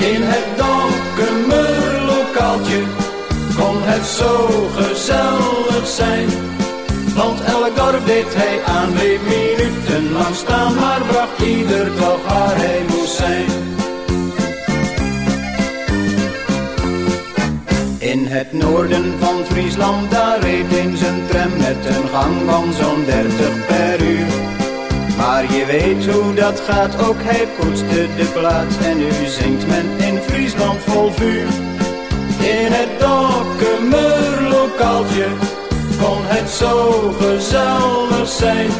In het donkere lokaaltje kon het zo gezellig zijn. Want elk dorp deed hij aan, bleef minutenlang staan, maar bracht ieder toch waar hij moest zijn. In het noorden van Friesland, daar reed in zijn tram met een gang van zo'n 30 per uur. Maar je weet hoe dat gaat, ook hij poetste de plaat en nu zingt men in Friesland vol vuur. In het lokaaltje kon het zo gezellig zijn.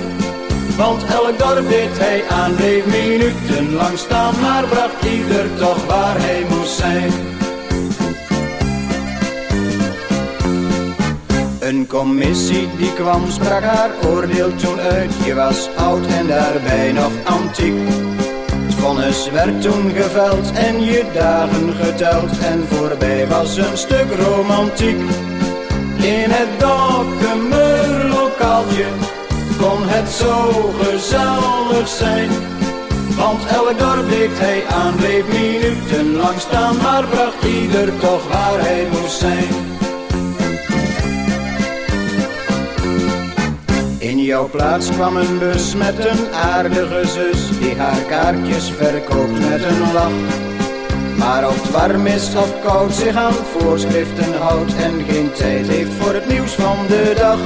Want elk dorp deed hij aan, bleef minutenlang staan, maar bracht ieder toch waar hij moest zijn. Een commissie die kwam sprak haar oordeel toen uit. Je was oud en daarbij nog antiek. Het vonnis werd toen geveld en je dagen geteld. En voorbij was een stuk romantiek. In het lokaaltje kon het zo gezellig zijn. Want elk dorp deed hij aan, bleef minutenlang staan. Maar bracht ieder toch waar hij moest zijn. Jouw plaats kwam een bus met een aardige zus Die haar kaartjes verkoopt met een lach. Maar of het warm is of koud zich aan voorschriften houdt En geen tijd heeft voor het nieuws van de dag.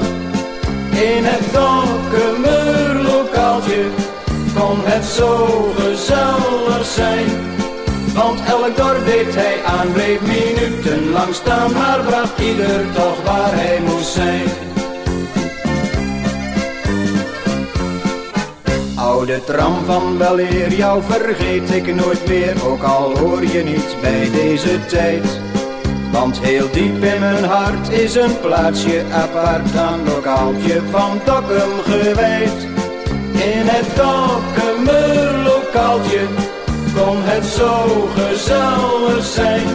In het donkere lokaaltje kon het zo gezellig zijn want elk dorp deed hij aan, bleef minutenlang staan, maar bracht ieder toch waar hij oude tram van weleer, jou vergeet ik nooit meer, ook al hoor je niet bij deze tijd. Want heel diep in mijn hart is een plaatsje apart aan lokaaltje van Dokkum gewijd. In het Dokkumer lokaaltje kon het zo gezellig zijn.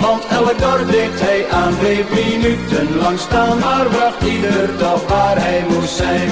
Want elk dorp deed hij aan, bleef minuten lang staan, maar bracht ieder toch waar hij moest zijn.